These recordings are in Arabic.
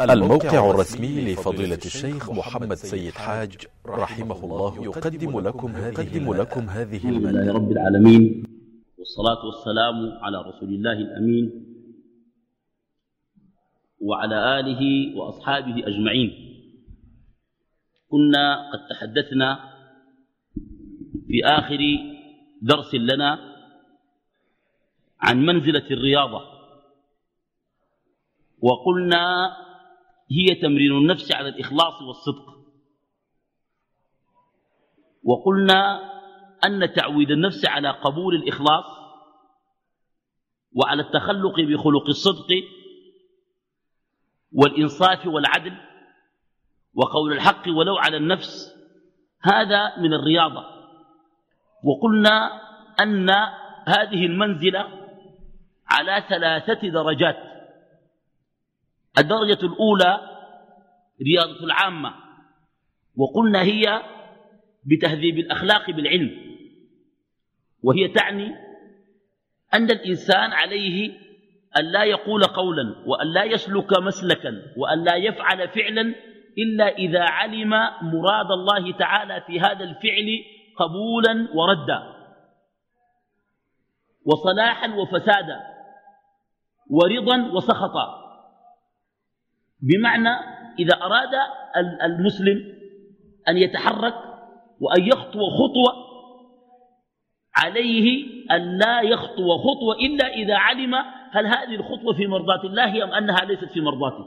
الموقع الرسمي لفضيلة الشيخ محمد سيد حاج رحمه الله يقدم لكم هذه, لكم هذه الحمد لله رب العالمين. والصلاة والسلام على رسول الله الأمين وعلى آله وأصحابه أجمعين. كنا قد تحدثنا في آخر درس لنا عن منزلة الرياضة. وقلنا هي تمرين النفس على الإخلاص والصدق. وقلنا أن تعويد النفس على قبول الإخلاص وعلى التخلق بخلق الصدق والإنصاف والعدل وقول الحق ولو على النفس هذا من الرياضة. وقلنا أن هذه المنزلة على ثلاثة درجات. الدرجة الأولى رياضة العامة وقلنا هي بتهذيب الأخلاق بالعلم وهي تعني أن الإنسان عليه أن لا يقول قولا وأن لا يسلك مسلكا وأن لا يفعل فعلا إلا إذا علم مراد الله تعالى في هذا الفعل قبولا وردا. وصلاحا وفسادا ورضا وسخطا. بمعنى إذا أراد المسلم أن يتحرك وأن يخطو خطوة عليه أن لا يخطو خطوة إلا إذا علم هل هذه الخطوة في مرضاة الله أم أنها ليست في مرضاته.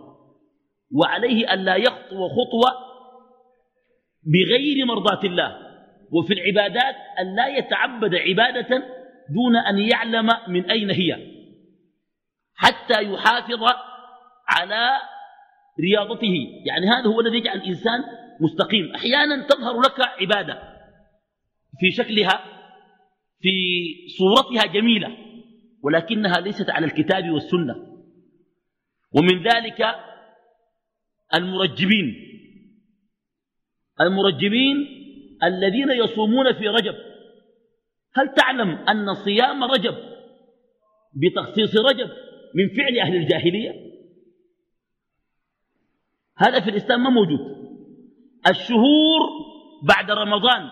وعليه أن لا يخطو خطوة بغير مرضاة الله. وفي العبادات أن لا يتعبد عبادة دون أن يعلم من أين هي. حتى يحافظ على رياضته. يعني هذا هو الذي يجعل الإنسان مستقيم. أحيانا تظهر لك عبادة في شكلها في صورتها جميلة ولكنها ليست على الكتاب والسنة. ومن ذلك المرجبين. المرجبين الذين يصومون في رجب. هل تعلم أن صيام رجب بتخصيص رجب من فعل أهل الجاهلية؟ هذا في الإسلام ما موجود. الشهور بعد رمضان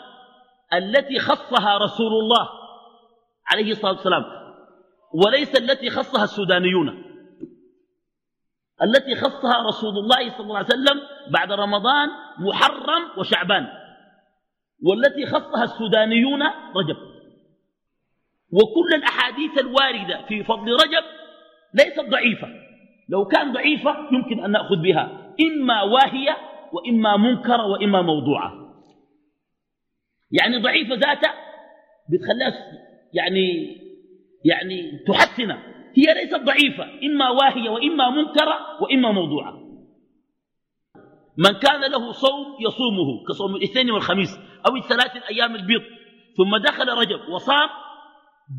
التي خصها رسول الله عليه الصلاة والسلام وليس التي خصها السودانيون. التي خصها رسول الله صلى الله عليه وسلم بعد رمضان محرم وشعبان. والتي خصها السودانيون رجب. وكل الأحاديث الواردة في فضل رجب ليست ضعيفة. لو كان ضعيفة يمكن أن نأخذ بها. إما واهية وإما منكرة وإما موضوعة. يعني ضعيفة ذاتها بتخليها يعني يعني تحسن. هي ليست ضعيفة إما واهية وإما منكرة وإما موضوعة. من كان له صوم يصومه كصوم الاثنين والخميس أو الثلاث الأيام البيض. ثم دخل رجب وصام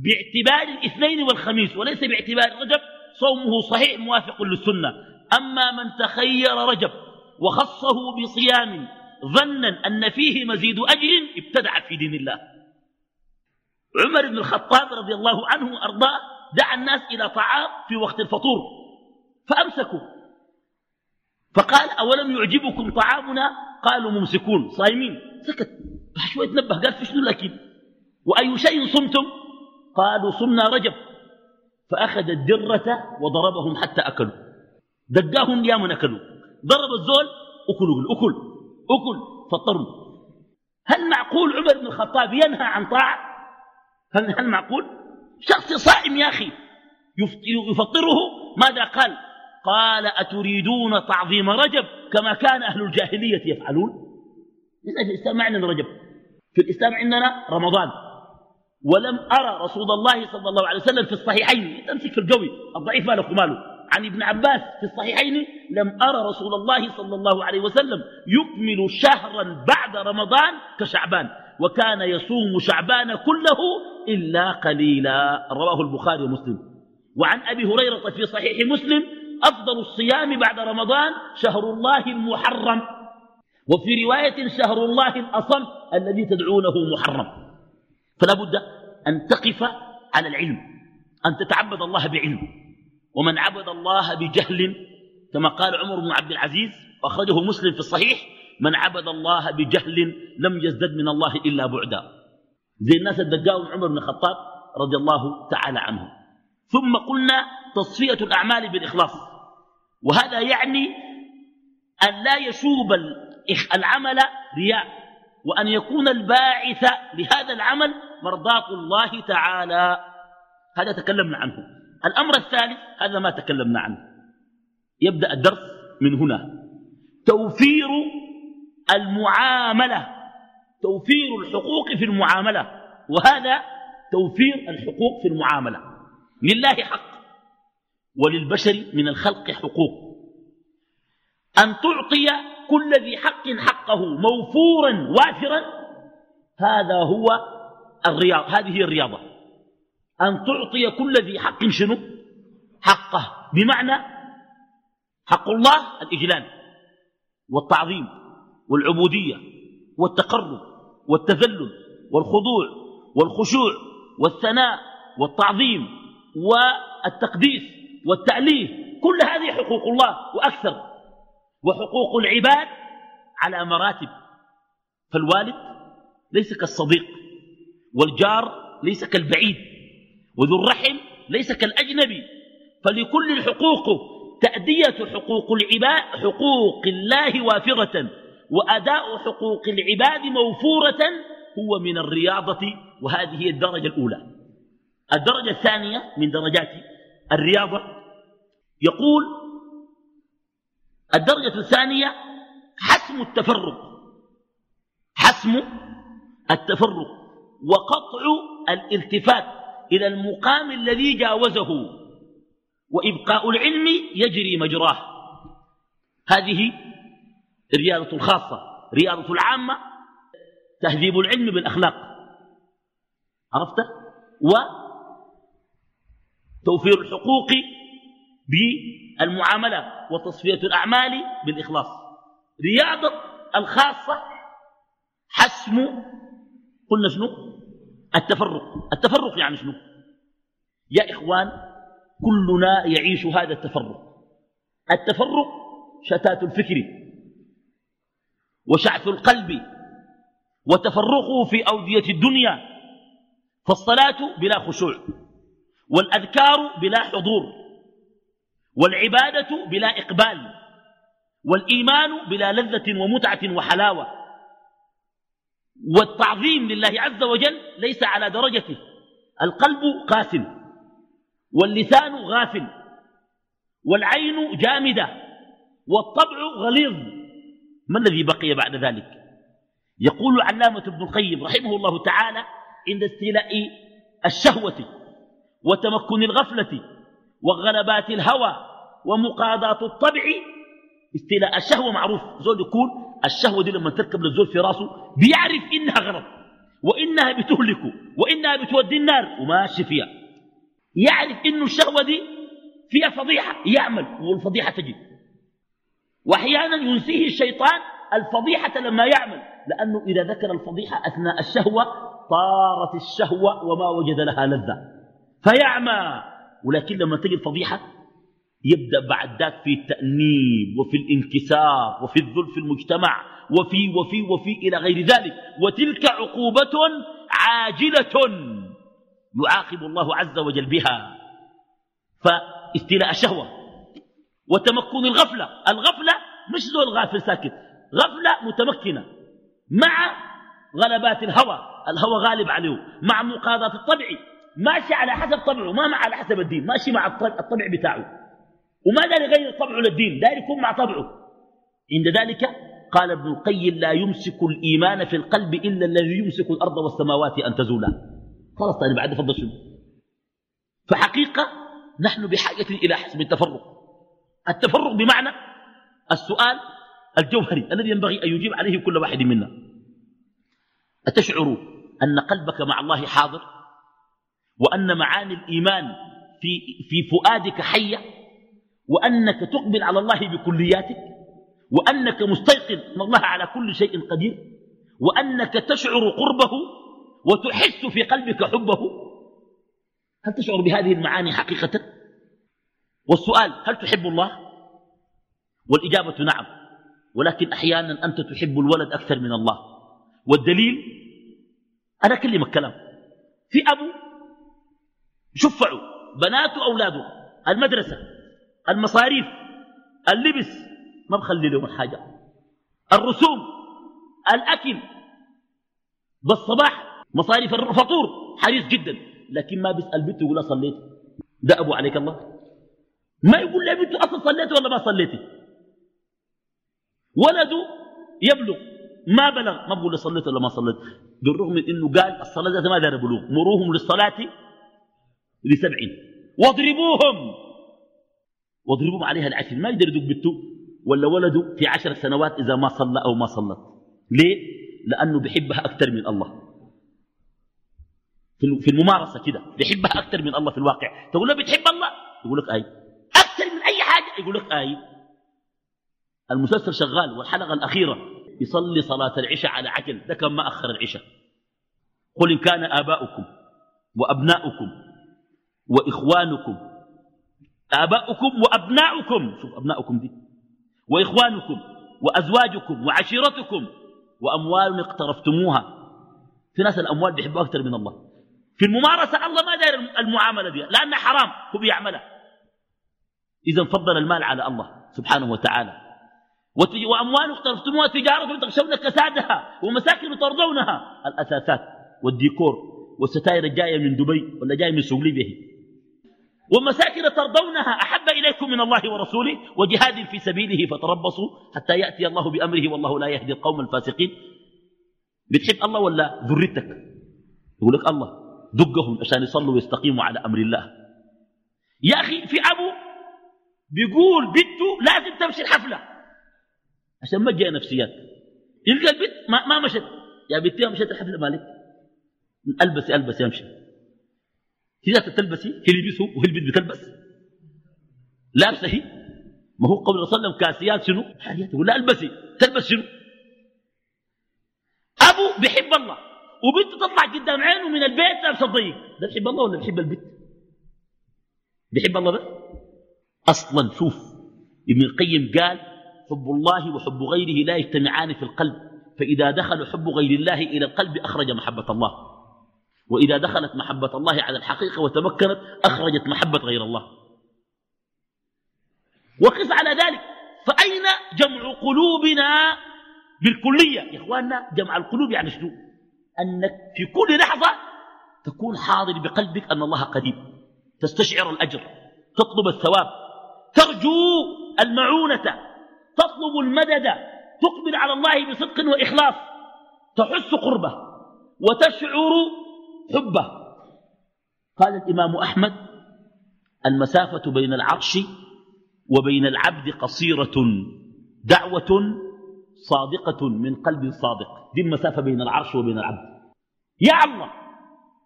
باعتبار الاثنين والخميس وليس باعتبار رجب صومه صحيح موافق للسنة. أما من تخير رجب وخصه بصيام ظنا أن فيه مزيد أجر ابتدع في دين الله. عمر بن الخطاب رضي الله عنه وأرضاه دعا الناس إلى طعام في وقت الفطور فأمسكوا. فقال أولم يعجبكم طعامنا؟ قالوا ممسكون صايمين. سكت شوية نبه قال في شنو لكن وأي شيء صمتم؟ قالوا صمنا رجب. فأخذ الدرة وضربهم حتى أكلوا. دقاهم يا من أكلوا. ضرب الزول أكلوا أكل أكل فطروا. هل معقول عمر بن الخطاب ينهى عن طاعة؟ هل, هل معقول؟ شخص صائم يا أخي يفطره. ماذا قال؟ قال أتريدون تعظيم رجب كما كان أهل الجاهلية يفعلون؟ في الإسلام معنى رجب. في الإسلام عندنا رمضان. ولم أرى رسول الله صلى الله عليه وسلم في الصحيحين. تمسك في القوي الضعيف ماله ماله. عن ابن عباس في الصحيحين لم أرى رسول الله صلى الله عليه وسلم يكمل شهرا بعد رمضان كشعبان وكان يصوم شعبان كله إلا قليلا. رواه البخاري ومسلم. وعن أبي هريرة في صحيح مسلم أفضل الصيام بعد رمضان شهر الله المحرم. وفي رواية شهر الله الأصم الذي تدعونه محرم. فلا بد أن تقف على العلم أن تتعبد الله بعلم. ومن عبد الله بجهل كما قال عمر بن عبد العزيز وأخرجه مسلم في الصحيح من عبد الله بجهل لم يزدد من الله إلا بعدا. زي الناس الدقاء عمر بن الخطاب رضي الله تعالى عنه. ثم قلنا تصفية الأعمال بالإخلاص. وهذا يعني أن لا يشوب العمل رياء وأن يكون الباعث لهذا العمل مرضاة الله تعالى. هذا تكلمنا عنه. الأمر الثالث هذا ما تكلمنا عنه. يبدأ الدرس من هنا. توفير المعاملة توفير الحقوق في المعاملة. وهذا توفير الحقوق في المعاملة. لله حق وللبشر من الخلق حقوق. أن تعطي كل ذي حق حقه موفورا وافرا هذا هو الرياض هذه هي الرياضة. أن تعطي كل ذي حق شنو؟ حقه. بمعنى حق الله الإجلال والتعظيم والعبودية والتقرب والتذلل والخضوع والخشوع والثناء والتعظيم والتقديس والتأليف. كل هذه حقوق الله وأكثر. وحقوق العباد على مراتب. فالوالد ليس كالصديق والجار ليس كالبعيد. وذو الرحم ليس كالأجنبي. فلكل الحقوق تأدية حقوق العباد حقوق الله وافرة وأداء حقوق العباد موفورة هو من الرياضة وهذه هي الدرجة الأولى. الدرجة الثانية من درجات الرياضة يقول الدرجة الثانية حسم التفرق. حسم التفرق وقطع الالتفات. إلى المقام الذي جاوزه وإبقاء العلم يجري مجراه. هذه الرياضة الخاصة رياضة العامة تهذيب العلم بالأخلاق. عرفت؟ وتوفير الحقوق بالمعاملة وتصفية الأعمال بالإخلاص. رياضة الخاصة حسم قلنا شنو؟ التفرق. التفرق يعني شنو؟ يا إخوان كلنا يعيش هذا التفرق. التفرق شتات الفكر وشعث القلب وتفرقه في أودية الدنيا. فالصلاة بلا خشوع والأذكار بلا حضور والعبادة بلا إقبال والإيمان بلا لذة ومتعة وحلاوة. والتعظيم لله عز وجل ليس على درجته. القلب قاسٍ واللسان غافل والعين جامدة والطبع غليظ. ما الذي بقي بعد ذلك؟ يقول علامة ابن القيم رحمه الله تعالى عند استيلاء الشهوة وتمكن الغفلة وغلبات الهوى ومقاضاة الطبع. استيلاء الشهوة معروف زول يكون الشهوة دي لما تركب للزول في راسه بيعرف إنها غلط وإنها بتهلكه وإنها بتودي النار وماشي فيها. يعرف إنه الشهوة دي فيها فضيحة يعمل والفضيحة تجد. وأحيانا ينسيه الشيطان الفضيحة لما يعمل لأنه إذا ذكر الفضيحة أثناء الشهوة طارت الشهوة وما وجد لها لذة. فيعمى ولكن لما تجي الفضيحة يبدأ بعد ذاك في التأنيب وفي الانكسار وفي الذل في المجتمع وفي وفي وفي إلى غير ذلك. وتلك عقوبة عاجلة يعاقب الله عز وجل بها. فاستيلاء الشهوة وتمكن الغفلة. الغفلة مش ذو الغافل ساكت. غفلة متمكنة مع غلبات الهوى. الهوى غالب عليه مع مقاضاة الطبع. ماشي على حسب طبعه ما مع على حسب الدين ماشي مع الطبع بتاعه. وما دار يغير طبعه للدين دار يكون مع طبعه. عند ذلك قال ابن القيم لا يمسك الإيمان في القلب إلا الذي يمسك الأرض والسماوات أن تزولا. خلاص طيب بعد فضل شنو؟ فحقيقة نحن بحاجة إلى حسب التفرق. التفرق بمعنى السؤال الجوهري الذي ينبغي أن يجيب عليه كل واحد منا. أتشعر أن قلبك مع الله حاضر؟ وأن معاني الإيمان في, في فؤادك حية؟ وأنك تقبل على الله بكلياتك وأنك مستيقن أن الله على كل شيء قدير وأنك تشعر قربه وتحس في قلبك حبه. هل تشعر بهذه المعاني حقيقة؟ والسؤال هل تحب الله؟ والإجابة نعم ولكن أحيانا أنت تحب الولد أكثر من الله. والدليل أنا أكلمك كلام في أبو شفعوا بناته أولاده المدرسة. المصاريف اللبس ما بخلي لهم الحاجة. الرسوم الأكل. بالصباح مصاريف الفطور حريص جدا لكن ما بيسأل بنته يقول صليت. ده أبو عليك الله. ما يقول لي بنته أصلا صليت ولا ما صليتي ولده يبلغ ما بلغ ما بقول صليت ولا ما صليت. بالرغم من إنه قال الصلاة ما دار بلوغ. مروهم للصلاة لسبع واضربوهم. واضربوهم عليها العشر ما يقدر يدق بنته ولا ولده في عشر سنوات إذا ما صلى أو ما صلت. ليه؟ لأنه بيحبها أكثر من الله. في الممارسة كده بيحبها أكثر من الله في الواقع. تقول له بتحب الله؟ يقول لك أي. أكثر من أي حاجة؟ يقول لك أي. المسلسل شغال والحلقة الأخيرة. يصلي صلاة العشاء على عجل. ده كان ما أخر العشاء. قل إن كان آباؤكم وأبناؤكم وإخوانكم آباؤكم وأبناؤكم. شوف أبناؤكم دي. وإخوانكم وأزواجكم وعشيرتكم وأموال اقترفتموها. في ناس الأموال بيحبوا أكثر من الله. في الممارسة الله ما داير المعاملة دي. لأنها حرام. هو بيعملها. إذا فضل المال على الله سبحانه وتعالى. وأموال اقترفتموها. تجارة تخشون كسادها. ومساكن ترضونها. الأساسات والديكور. والستائر الجاية من دبي ولا جاية من سوق ليبيا. ومساكن ترضونها أحب إليكم من الله ورسوله وجهاد في سبيله فتربصوا حتى يأتي الله بأمره والله لا يهدي القوم الفاسقين. بتحب الله ولا ذرتك يقول لك الله دقهم عشان يصلوا ويستقيموا على أمر الله. يا أخي في أبو بيقول بنته لازم تمشي الحفلة عشان ما تجي نفسيات. يلقى البنت ما, ما مشت. يا بنتي مشت الحفلة مالك؟ البسي البسي امشي هي تلبسي هي يلبسوا وهي البنت بتلبس. لابسه هي ما هو قبل صلى الله عليه وسلم كاسيات شنو؟ حاجات ولا البسي تلبس شنو؟ أبو بيحب الله. وبنت تطلع قدام عينه من البيت لابسة ضيق ده بيحب الله ولا بيحب البنت؟ بيحب الله ده؟ أصلا شوف ابن القيم قال حب الله وحب غيره لا يجتمعان في القلب. فإذا دخل حب غير الله إلى القلب أخرج محبة الله. وإذا دخلت محبة الله على الحقيقة وتمكنت أخرجت محبة غير الله. وقس على ذلك. فأين جمع قلوبنا بالكلية؟ يا إخواننا جمع القلوب يعني شنو؟ أنك في كل لحظة تكون حاضر بقلبك أن الله قريب تستشعر الأجر تطلب الثواب ترجو المعونة تطلب المدد تقبل على الله بصدق وإخلاص تحس قربه وتشعر حبة. قال الإمام أحمد المسافة بين العرش وبين العبد قصيرة دعوة صادقة من قلب صادق. دي المسافة بين العرش وبين العبد. يا الله!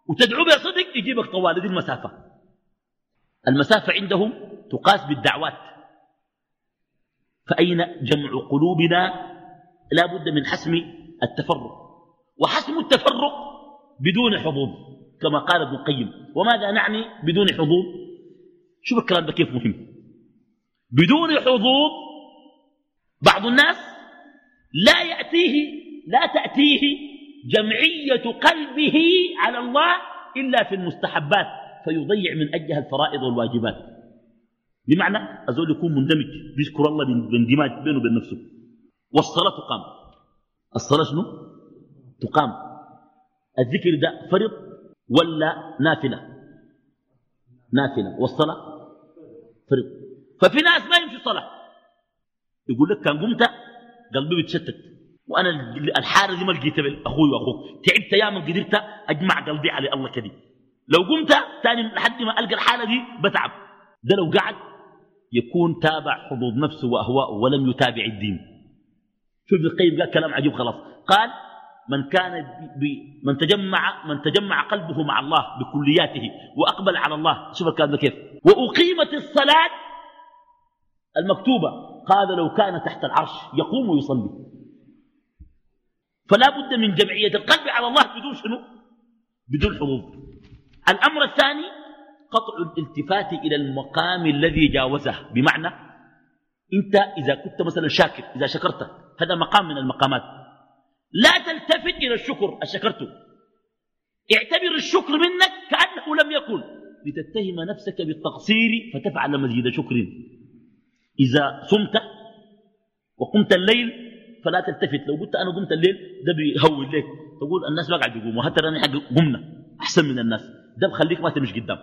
وتدعو بصدق يجيبك طوال. دي المسافة. المسافة عندهم تقاس بالدعوات. فأين جمع قلوبنا؟ لا بد من حسم التفرق. وحسم التفرق بدون حظوظ كما قال ابن القيم. وماذا نعني بدون حظوظ شوف الكلام ده كيف مهم. بدون حظوظ بعض الناس لا يأتيه لا تأتيه جمعية قلبه على الله إلا في المستحبات فيضيع من أجلها الفرائض والواجبات. بمعنى أزول يكون مندمج بيذكر الله باندماج بينه وبين نفسه. والصلاة تقام. الصلاة شنو؟ تقام. الذكر ده فرض ولا نافلة؟ نافلة. والصلاة فرض. ففي ناس ما يمشي الصلاة يقول لك كان قمت قلبي بيتشتت. وأنا الحاله دي ما لقيتها أخوي وأخوك. تعبت يا من قدرت أجمع قلبي على الله كده لو قمت ثاني لحد ما ألقى الحاله دي بتعب. ده لو قعد يكون تابع حظوظ نفسه وأهواءه ولم يتابع الدين. شوف ابن القيم قال كلام عجيب خلاص. قال من كان من تجمع من تجمع قلبه مع الله بكلياته وأقبل على الله. شوف الكلام كيف. وأقيمت الصلاة المكتوبة. قال لو كان تحت العرش يقوم ويصلي. فلا بد من جمعية القلب على الله بدون شنو؟ بدون حظوظ الأمر الثاني قطع الالتفات إلى المقام الذي جاوزه. بمعنى أنت إذا كنت مثلا شاكر إذا شكرت هذا مقام من المقامات. لا تلتفت إلى الشكر الشكرته اعتبر الشكر منك كأنه لم يكن. لتتهم نفسك بالتقصير فتفعل مزيد شكر. إذا صمت وقمت الليل فلا تلتفت. لو قلت أنا قمت الليل ده بيهول لك تقول الناس ما قاعد يقوموا. حتى أنا قمنا. أحسن من الناس. ده بخليك ما تمشي قدام.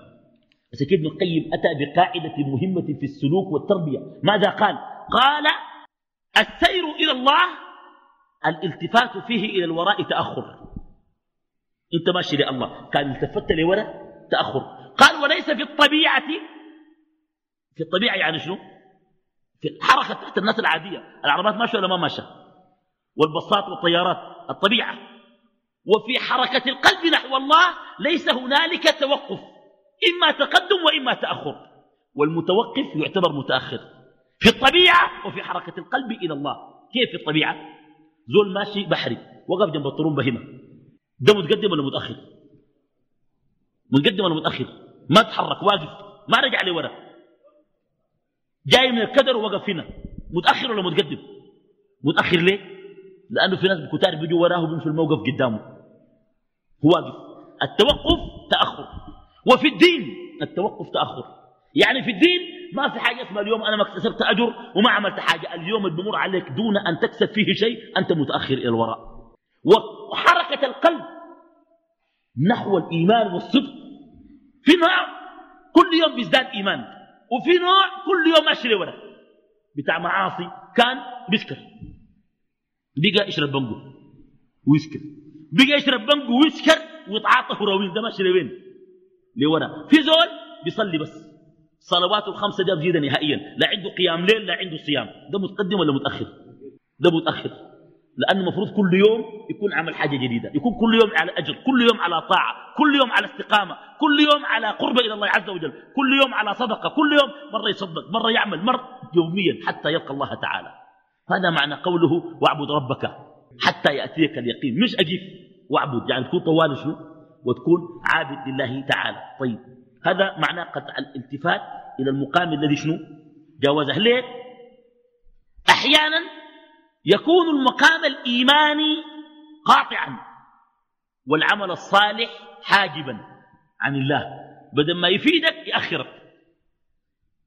بس ابن القيم أتى بقاعدة مهمة في السلوك والتربية؟ ماذا قال؟ قال السير إلى الله الالتفات فيه إلى الوراء تأخر. أنت ماشي لله كان التفت لوراء تأخر. قال وليس في الطبيعة في الطبيعة يعني شنو؟ في الحركة تحت الناس العادية. العربات ماشيه ولا ما ماشيه والبساط والطيارات. الطبيعة. وفي حركة القلب نحو الله ليس هنالك توقف. إما تقدم وإما تأخر. والمتوقف يعتبر متأخر. في الطبيعة وفي حركة القلب إلى الله. كيف في الطبيعة؟ زول ماشي بحري وقف جنب الطرمبة هنا ده متقدم ولا متأخر؟ متقدم ولا متأخر؟ ما تحرك واقف. ما رجع لورا جاي من الكدر ووقف هنا. متأخر ولا متقدم؟ متأخر ليه؟ لأنه في ناس كتار بيجوا وراه وبيمشوا الموقف قدامه. هو واقف. التوقف تأخر. وفي الدين التوقف تأخر. يعني في الدين ما في حاجة اسمها اليوم أنا ما اكتسبت أجر وما عملت حاجة. اليوم اللي بمر عليك دون أن تكسب فيه شيء أنت متأخر إلى الوراء. وحركة القلب نحو الإيمان والصدق. في نوع كل يوم بيزداد إيمان وفي نوع كل يوم ماشي لورا بتاع معاصي كان بيسكر بقى يشرب بنجو ويسكر بقى يشرب بنجو ويسكر ويتعاطى هروين ده ماشي لوين لورا. في زول بيصلي بس. صلواته الخمسه دي بزيادة نهائيا. لا عنده قيام ليل لا عنده صيام. ده متقدم ولا متأخر؟ ده متأخر. لأنه المفروض كل يوم يكون عمل حاجة جديدة. يكون كل يوم على أجر كل يوم على طاعة كل يوم على استقامة كل يوم على قرب إلى الله عز وجل كل يوم على صدقة كل يوم مرة يصدق مرة يعمل مره يوميا حتى يلقى الله تعالى. هذا معنى قوله واعبد ربك حتى يأتيك اليقين. مش أجيب واعبد. يعني تكون طوال شنو؟ وتكون عابد لله تعالى. طيب هذا معنى قطع الالتفات إلى المقام الذي شنو؟ جاوزه. ليه؟ أحيانا يكون المقام الإيماني قاطعا والعمل الصالح حاجبا عن الله. بدل ما يفيدك يأخرك.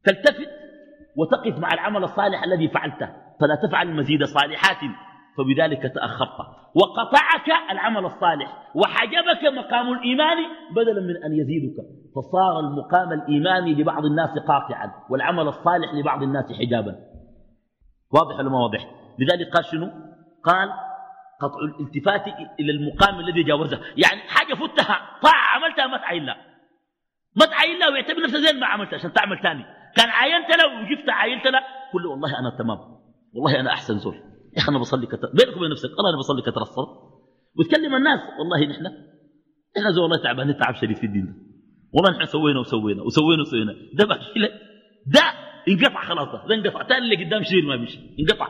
تلتفت وتقف مع العمل الصالح الذي فعلته. فلا تفعل مزيد صالحات. فبذلك تأخرت. وقطعك العمل الصالح وحجبك مقام الإيمان بدلا من أن يزيدك. فصار المقام الإيماني لبعض الناس قاطعا والعمل الصالح لبعض الناس حجابا. واضح ولا ما واضح؟ لذلك قال شنو؟ قال قطع الالتفات إلى المقام الذي جاوزه يعني حاجة فتها طاعة عملتها ما تعين لا ما تعين لا ويعتبر نفسه زي ما عملتها عشان تعمل ثاني. كان عاينت له وجبت عاينت له. كل والله أنا تمام. والله أنا أحسن زول. يا أخي أنا بصلي كتر بينك وبين نفسك الله أنا بصلي كتر الصلاة. وتكلم الناس والله نحن إحنا زول والله تعبانين تعب شديد في الدين ده. والله نحن سوينا وسوينا وسوينا وسوينا. ده بحكي لك ده انقطع خلاص ده, انقطع. تاني اللي قدام شرير ما بيمشي انقطع.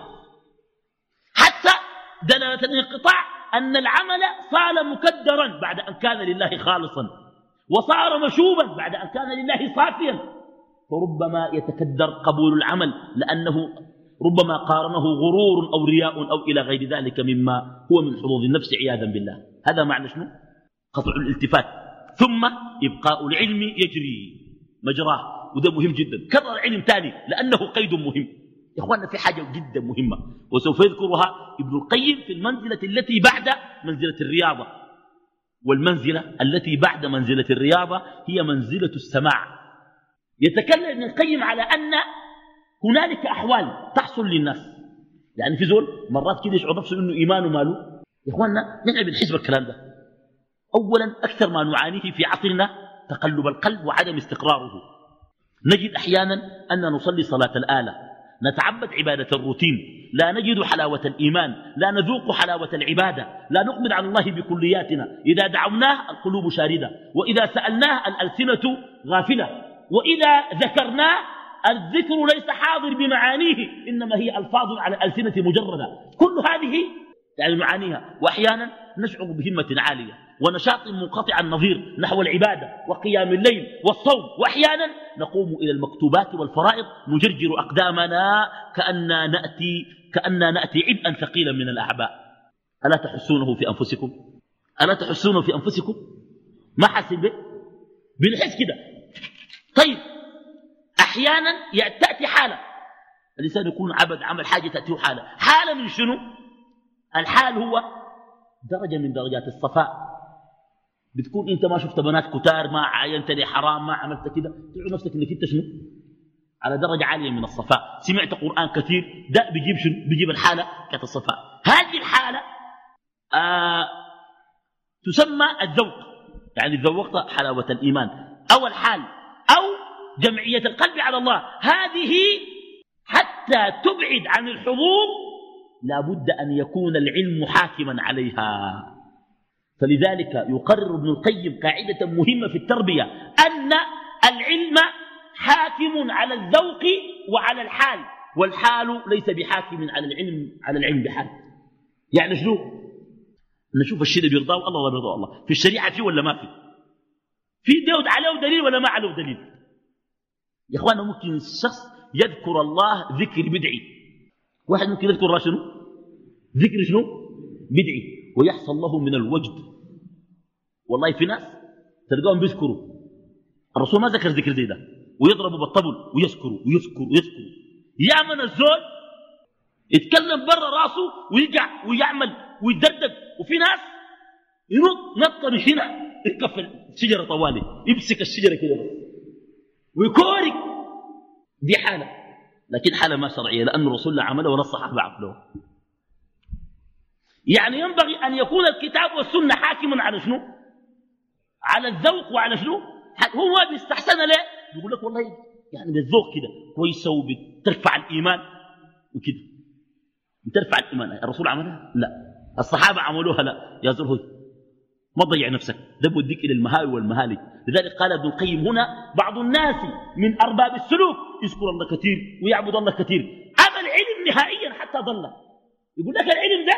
حتى دلالة الانقطاع أن العمل صار مكدرا بعد أن كان لله خالصا وصار مشوبا بعد أن كان لله صافيا. فربما يتكدر قبول العمل لأنه ربما قارنه غرور أو رياء أو إلى غير ذلك مما هو من حظوظ النفس عياذا بالله. هذا معنى شنو؟ قطع الالتفات. ثم إبقاء العلم يجري. مجراه. وده مهم جدا. كرر علم ثاني لأنه قيد مهم. يا اخواننا في حاجة جدا مهمة. وسوف يذكرها ابن القيم في المنزلة التي بعد منزلة الرياضة. والمنزلة التي بعد منزلة الرياضة هي منزلة السماع. يتكلم ابن القيم على أن هنالك أحوال تحصل للناس. يعني في زول مرات كده يشعر نفسه إنه إيمانه ماله. يا إخواننا نلعب الحسب الكلام ده؟ اولا أكثر ما نعانيه في عصرنا تقلب القلب وعدم استقراره. نجد أحيانا أن نصلي صلاة الآلة. نتعبد عبادة الروتين. لا نجد حلاوة الإيمان. لا نذوق حلاوة العبادة. لا نقبل على الله بكلياتنا. إذا دعوناه القلوب شاردة. وإذا سألناه الألسنة غافلة. وإذا ذكرناه الذكر ليس حاضر بمعانيه إنما هي ألفاظ على الألسنة مجردة. كل هذه يعني معانيها. وأحيانا نشعر بهمة عالية ونشاط منقطع النظير نحو العبادة وقيام الليل والصوم. وأحيانا نقوم إلى المكتوبات والفرائض نجرجر أقدامنا كأننا نأتي, كأننا نأتي عبئا ثقيلا من الأعباء. ألا تحسونه في أنفسكم؟ ألا تحسونه في أنفسكم؟ ما حاسين به؟ بنحس كده. طيب أحيانا تأتي حالة الإنسان يكون عبد عمل حاجة تأتيه حالة حالة من شنو؟ الحال هو درجة من درجات الصفاء. بتكون أنت ما شفت بنات كتار ما عاينت لي حرام ما عملت كده. تعود نفسك إنك أنت شنو؟ على درجة عالية من الصفاء. سمعت قرآن كثير ده بيجيب شنو؟ بيجيب الحالة كانت الصفاء. هذه الحالة آه تسمى الذوق. يعني ذوقت حلاوة الإيمان. أو الحال أو جمعية القلب على الله. هذه حتى تبعد عن الحظوظ لا بد أن يكون العلم حاكما عليها. فلذلك يقرر ابن القيم قاعدة مهمة في التربية أن العلم حاكم على الذوق وعلى الحال والحال ليس بحاكم على العلم على العلم بحال. يعني شنو؟ نشوف الشيء اللي بيرضاه الله ولا بيرضاه الله. في الشريعة فيه ولا ما فيه في داود عليه دليل ولا ما عليه دليل؟ يا اخوانا ممكن الشخص يذكر الله ذكر بدعي. واحد ممكن يذكر الله شنو؟ ذكر شنو؟ بدعي. ويحصل له من الوجد. والله في ناس تلقاهم بيذكروا. الرسول ما ذكر ذكر زي ده. ويضربوا بالطبل ويذكروا ويذكروا ويذكروا. يا من الزول يتكلم برا راسه ويقع ويعمل ويدردد. وفي ناس ينط نط من هنا يتكفل الشجرة طوالي يمسك الشجرة كده. ويكورك. دي حالة. لكن حالة ما شرعية لأن الرسول لا عمله ولا الصحابة عملوه يعني ينبغي أن يكون الكتاب والسنة حاكما على شنو؟ على الذوق وعلى شنو؟ هو بيستحسن ليه؟ يقول لك والله يعني بالذوق كده كويسه وبترفع الإيمان وكده. بترفع الإيمان. الرسول عملها؟ لا. الصحابة عملوها؟ لا. يا زول ما تضيع نفسك. ده بوديك إلى المهاوي والمهالك لذلك قال ابن القيم هنا بعض الناس من أرباب السلوك يذكر الله كثير ويعبد الله كثير. اما العلم نهائيا حتى ضل يقول لك العلم ده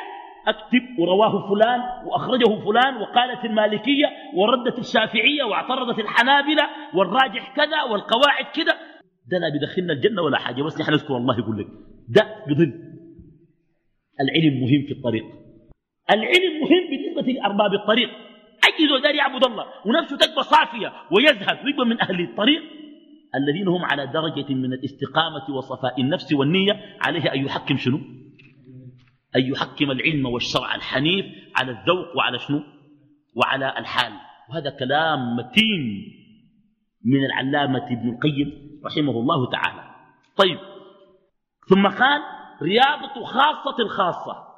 أكتب ورواه فلان وأخرجه فلان وقالت المالكية وردت الشافعية واعترضت الحنابلة والراجح كذا والقواعد كذا. ده لا بدخلنا الجنة ولا حاجة. بس نحن نذكر الله يقول لك. ده بضل العلم مهم في الطريق. العلم مهم بالنسبة لأرباب الطريق. أي زول دار يعبد الله؟ ونفسه تبقى صافية ويزهد ويبقى من أهل الطريق. الذين هم على درجة من الاستقامة وصفاء النفس والنية. عليه أن يحكم شنو؟ أن يحكم العلم والشرع الحنيف على الذوق وعلى شنو؟ وعلى الحال. وهذا كلام متين من العلامة ابن القيم رحمه الله تعالى. طيب. ثم قال رياضة خاصة الخاصة.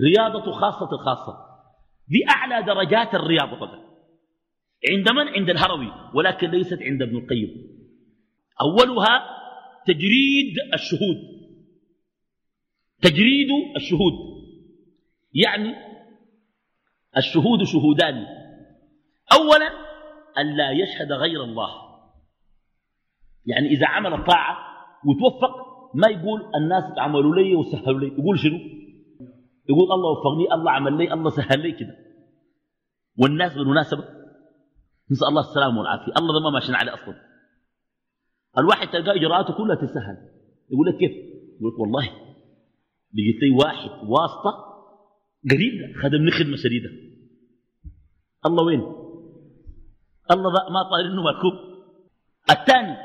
رياضة خاصة الخاصة. دي أعلى درجات الرياضة عند من؟ عند الهروي ولكن ليست عند ابن القيم. أولها تجريد الشهود. تجريد الشهود. يعني الشهود شهودان. أولا أن لا يشهد غير الله. يعني إذا عمل الطاعة وتوفق ما يقول الناس عملوا لي وسهلوا لي يقول شنو؟ يقول الله وفقني الله عمل لي الله سهل لي كده. والناس بالمناسبة نسأل الله السلامة والعافية. الله ده ما ماشيين عليه أصلا. الواحد تلقى إجراءاته كلها تسهل. يقول لك كيف؟ يقول لك والله لقيت لي واحد واسطة قريب خدمني خدمة شديدة. الله وين؟ الله ما طاير إنه مركوب. الثاني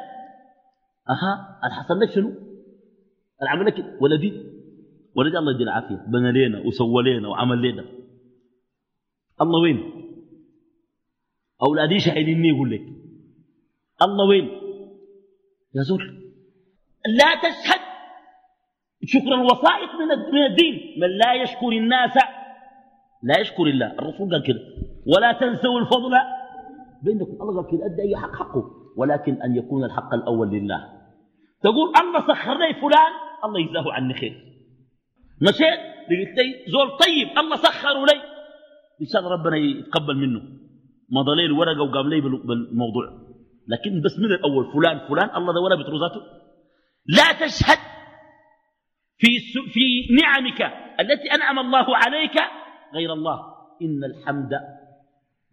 أها الحصل لك شنو؟ العمل لك ولدي ولدي الله يدي العافية. بنى لنا وسوى لنا وعمل لنا الله وين؟ أولادي شاهديني يقول لك. الله وين؟ يا زول. لا تشهد. شكر الوسائط من الدين. من لا يشكر الناس. لا يشكر الله. الرسول قال كده. ولا تنسوا الفضل بينكم. الله قال كده. أدى أي حق حقه. ولكن أن يكون الحق الأول لله. تقول الله سخر لي فلان. الله يجزاه عني خير. مشيت لقيت لي زول طيب الله سخره لي. إن شاء الله ربنا يتقبل منه. مضى لي الورقة وقام لي بالموضوع. لكن بس من الأول فلان فلان الله ده ولا بتروزاته لا تشهد في, في نعمك التي أنعم الله عليك غير الله. إن الحمد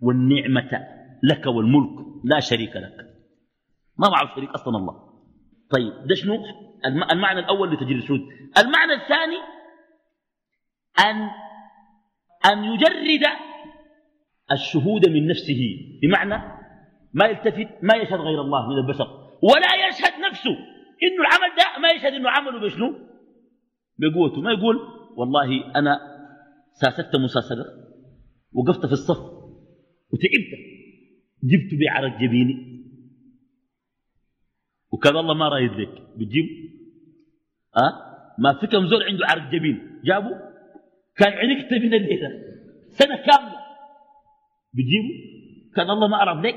والنعمة لك والملك لا شريك لك. ما معه شريك أصلا الله. طيب ده شنو؟ المعنى الأول لتجريد الشهود المعنى الثاني أن أن يجرد الشهود من نفسه. بمعنى ما يلتفت ما يشهد غير الله من البشر. ولا يشهد نفسه. إنه العمل ده ما يشهد إنه عمله بشنو؟ بقوته. ما يقول والله أنا ساست مساسدة وقفت في الصف وتعبت. جبت بعرق جبيني. وكان الله ما رايد لك. بتجيب؟ أه؟ ما في كم زول عنده عرق جبين. جابوا كان عينك من الليلة سنة كاملة. بتجيبه؟ كان الله ما أراد لك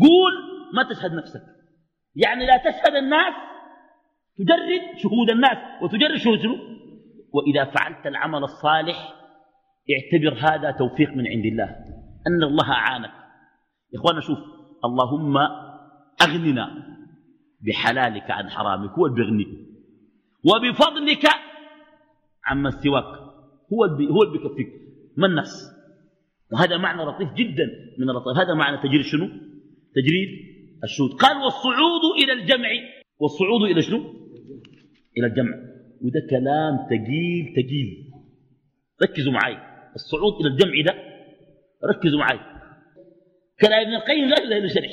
قول ما تشهد نفسك. يعني لا تشهد الناس تجرد شهود الناس. وتجرد شهود شنو؟ وإذا فعلت العمل الصالح اعتبر هذا توفيق من عند الله. أن الله أعانك يا إخوانا شوف اللهم أغننا بحلالك عن حرامك هو وبفضلك عما سواك. هو هو اللي بيكفيك ما الناس. وهذا معنى لطيف جدا من اللطيف هذا معنى تجريد شنو؟ تجريد الشهود. قال والصعود إلى الجمع. والصعود إلى شنو؟ إلى الجمع. وده كلام تقيل تقيل. ركزوا معي الصعود إلى الجمع ده ركزوا معي كلام ابن القيم لا إلا شرح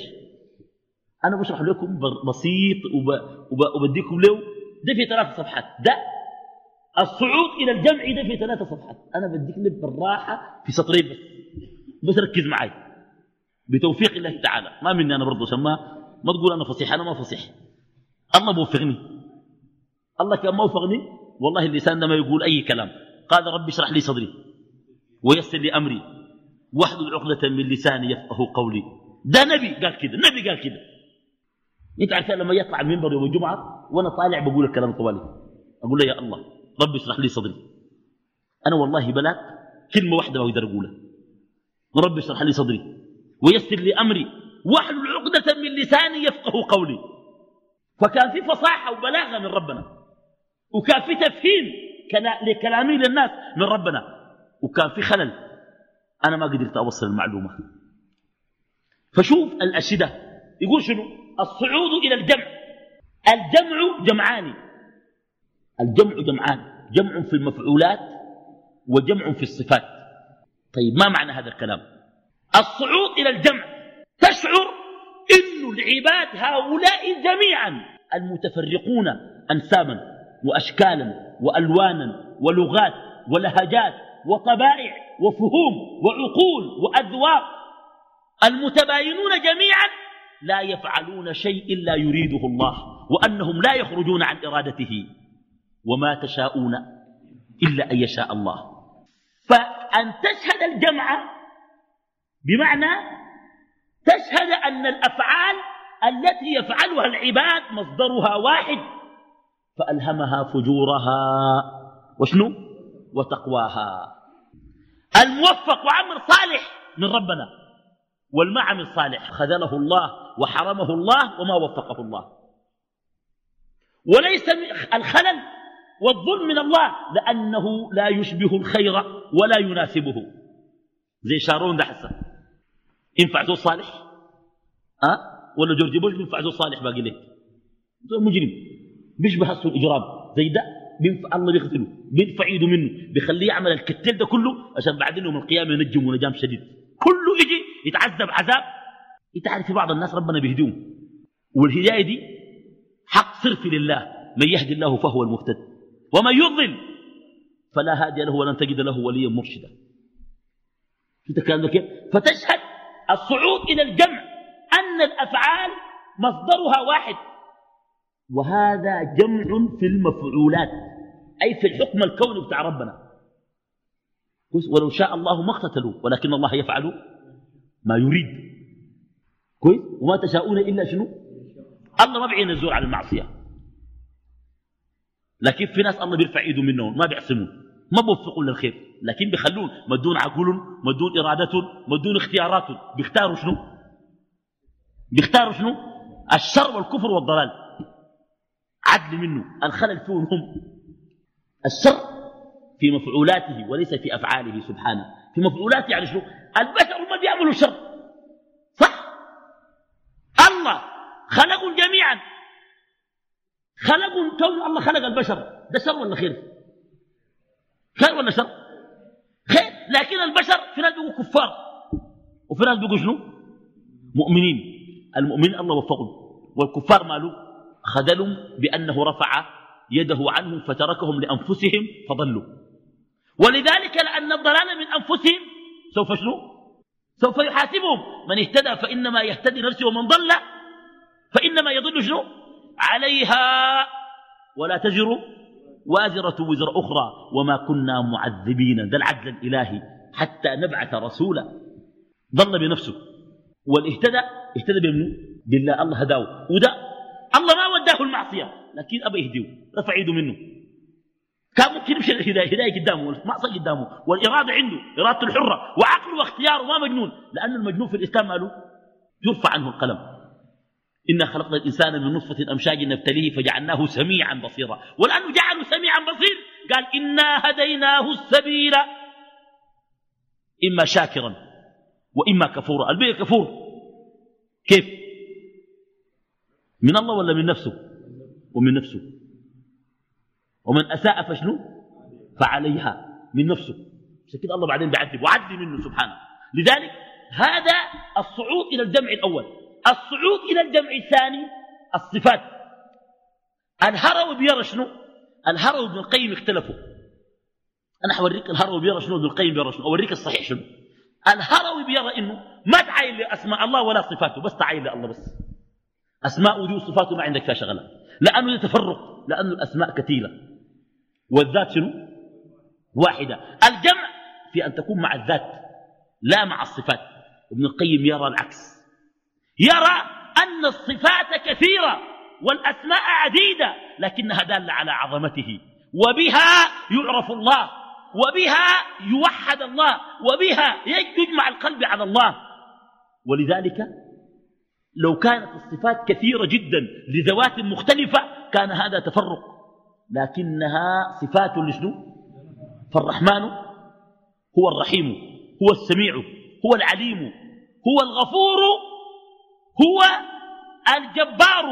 أنا بشرح لكم بسيط وب... وب... وبديكم له. ده في ثلاث صفحات ده الصعود إلى الجمع ده في ثلاث صفحات. أنا بديك لك بالراحة في سطرين بس. بس ركز معي بتوفيق الله تعالى. ما مني أنا برضه سما. ما تقول أنا فصيح. أنا ما فصيح. الله موفقني الله كان موفقني. والله اللسان ده ما يقول أي كلام. قال ربي اشرح لي صدري. ويسر لي أمري. واحلل عقدة من لساني يفقه قولي. ده نبي قال كده. نبي قال كده. أنت عارفين لما يطلع المنبر يوم الجمعة وأنا طالع بقول الكلام طوالي. أقول له يا الله. ربي اشرح لي صدري. أنا والله بلاك كلمة واحدة ما أقدر أقولها. ربي اشرح لي صدري ويسر لي أمري وأحلل عقدة من لساني يفقه قولي. فكان في فصاحة وبلاغة من ربنا. وكان في تفهيم لكلامي للناس من ربنا. وكان في خلل. أنا ما قدرت أوصل المعلومة. فشوف الأشدة. يقول شنو؟ الصعود إلى الجمع. الجمع جمعان. الجمع جمعان جمع في المفعولات وجمع في الصفات. طيب ما معنى هذا الكلام؟ الصعود إلى الجمع. تشعر إن العباد هؤلاء جميعا المتفرقون أنساما وأشكالا وألوانا ولغات ولهجات وطبائع وفهوم وعقول وأذواق المتباينون جميعا لا يفعلون شيء إلا يريده الله وأنهم لا يخرجون عن إرادته. وما تشاءون إلا أن يشاء الله. فأن تشهد الجمع بمعنى تشهد أن الأفعال التي يفعلها العباد مصدرها واحد فألهمها فجورها. وشنو؟ وتقواها. الموفق وعمل صالح من ربنا والما عمل صالح. خذله الله وحرمه الله وما وفقه الله. وليس الخلل والظلم من الله لأنه لا يشبه الخير ولا يناسبه. زي شارون ده حسن ينفع زول صالح؟ أه؟ ولا جورج بوش بينفع زول صالح باقي زول مجرم. بيشبه هسه الإجرام زي ده بينفع الله بيقتله بيدفع إيده منه بيخليه يعمل الكتل ده كله عشان بعدين يوم القيامة ينجم ونجام شديد. كله يجي يتعذب عذاب. انت عارف في بعض الناس ربنا بيهديهم. والهداية دي حق صرف لله. من يهدي الله فهو المهتد. ومن يضل فلا هادي له ولن تجد له وليا مرشدا. فتشهد الصعود إلى الجمع أن الأفعال مصدرها واحد. وهذا جمع في المفعولات أي في الحكم الكوني بتاع ربنا. ولو شاء الله ما اقتتلوا ولكن الله يفعل ما يريد. كويس؟ وما تشاءون إلا شنو؟ الله ما بيعين الزور على المعصية. لكن في ناس الله بيرفع ايده منهم ما بيعصمون ما بوفقون للخير لكن بيخلون مدون عقول مدون إرادة مدون اختيارات بيختاروا شنو؟ بيختاروا شنو؟ الشر والكفر والضلال. عدل منه الخلل فيهم هم. الشر في مفعولاته وليس في أفعاله سبحانه. في مفعولاته يعني شنو؟ البشر ما بيعملوا شر صح الله خلقوا جميعا خلقوا كون الله خلق البشر ده شر ولا خير؟ خير ولا شر؟ خير لكن البشر في ناس بيقولوا كفار. وفي ناس بيقولوا شنو؟ مؤمنين. المؤمنين الله وفقهم. والكفار مالوا خذلهم بأنه رفع يده عنهم فتركهم لأنفسهم فضلوا. ولذلك لأن الضلال من أنفسهم سوف شنو؟ سوف يحاسبهم. من اهتدى فإنما يهتدي نفسه ومن ضل فإنما يضل شنو؟ عليها. ولا تزر وازرة وزر أخرى وما كنا معذبين. ذا العدل الإلهي حتى نبعث رسولا. ضل بنفسه. والاهتدى اهتدى بمنه بالله. الله هداه. وده الله ما وداه المعصية. لكن أبى يهديه. رفع يده منه. كان ممكن يمشي الهداية. هداية قدامه. والمعصية قدامه. والإرادة عنده. إرادته الحرة. وعقله واختياره. ما مجنون. لأن المجنون في الإسلام ماله يرفع عنه القلم. إنا خلقنا الإنسان من نطفة أمشاج نبتليه فجعلناه سميعا بصيرا. ولأنه جعله سميعا بصير. قال إنا هديناه السبيل. إما شاكرا وإما كفورا. البيع كفور. كيف؟ من الله ولا من نفسه؟ ومن نفسه. ومن أساء فشنو؟ فعليها. من نفسه. عشان الله بعدين بيعذب وعدي منه سبحانه. لذلك هذا الصعود إلى الجمع الأول. الصعود إلى الجمع الثاني الصفات. الهروي بيرى شنو؟ الهروي بن القيم اختلفوا. أنا حوريك الهروي بيرى شنو ابن القيم بيرى شنو أوريك الصحيح شنو. الهروي بيرى إنه ما تعاين لأسماء الله ولا صفاته بس تعاين لله بس. أسماء ودي وصفاته ما عندك فيها شغلة. لأنه يتفرق لأنه الأسماء كثيرة. والذات شنو؟ واحدة. الجمع في أن تكون مع الذات لا مع الصفات. ابن القيم يرى العكس. يرى أن الصفات كثيرة والأسماء عديدة لكنها دالة على عظمته. وبها يعرف الله وبها يوحد الله وبها يجمع القلب على الله. ولذلك لو كانت الصفات كثيرة جدا لذوات مختلفة كان هذا تفرق. لكنها صفات لشنو؟ فالرحمن هو الرحيم هو السميع هو العليم هو الغفور هو الجبار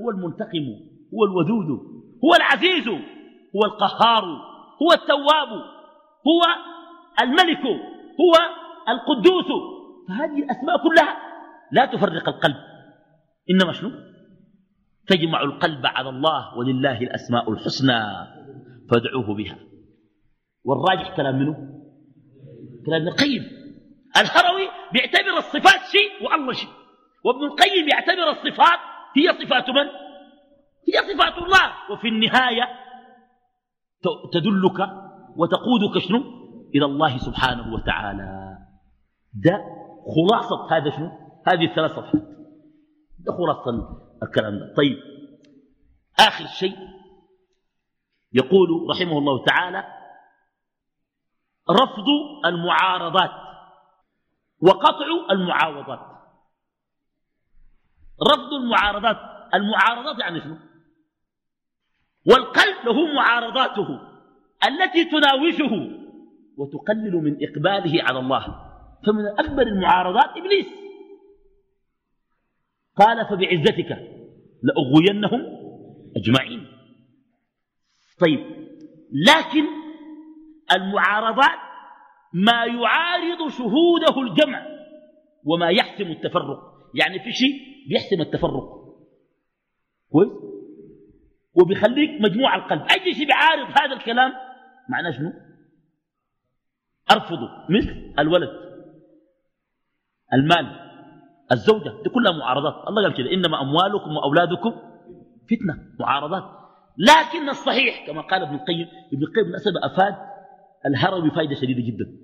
هو المنتقم هو الودود هو العزيز هو القهار هو التواب هو الملك هو القدوس. فهذه الأسماء كلها لا تفرق القلب. إنما شنو؟ تجمع القلب على الله ولله الأسماء الحسنى فادعوه بها. والراجح كلام منه كلام ابن القيم. الهروي بيعتبر الصفات شيء والله شيء. وابن القيم يعتبر الصفات هي صفات من؟ هي صفات الله. وفي النهاية تدلك وتقودك شنو؟ إلى الله سبحانه وتعالى. ده خلاصة هذا شنو؟ هذه الثلاث صفحات ده خلاصة الكلام ده. طيب آخر شيء يقول رحمه الله تعالى رفض المعارضات وقطع المعاوضات. رفض المعارضات. المعارضات يعني شنو؟ والقلب له معارضاته التي تناوشه وتقلل من إقباله على الله. فمن أكبر المعارضات إبليس. قال فبعزتك لأغوينهم أجمعين. طيب لكن المعارضات ما يعارض شهوده الجمع وما يحسم التفرق. يعني في شيء بيحسم التفرق. كويس؟ وبيخليك مجموع القلب. أي شيء بيعارض هذا الكلام معناه شنو؟ أرفضه. مثل الولد المال الزوجة دي كلها معارضات. الله قال كده إنما أموالكم وأولادكم فتنة معارضات. لكن الصحيح كما قال ابن القيم ابن القيم نسب أفاد الهرم بفائدة شديدة جدا.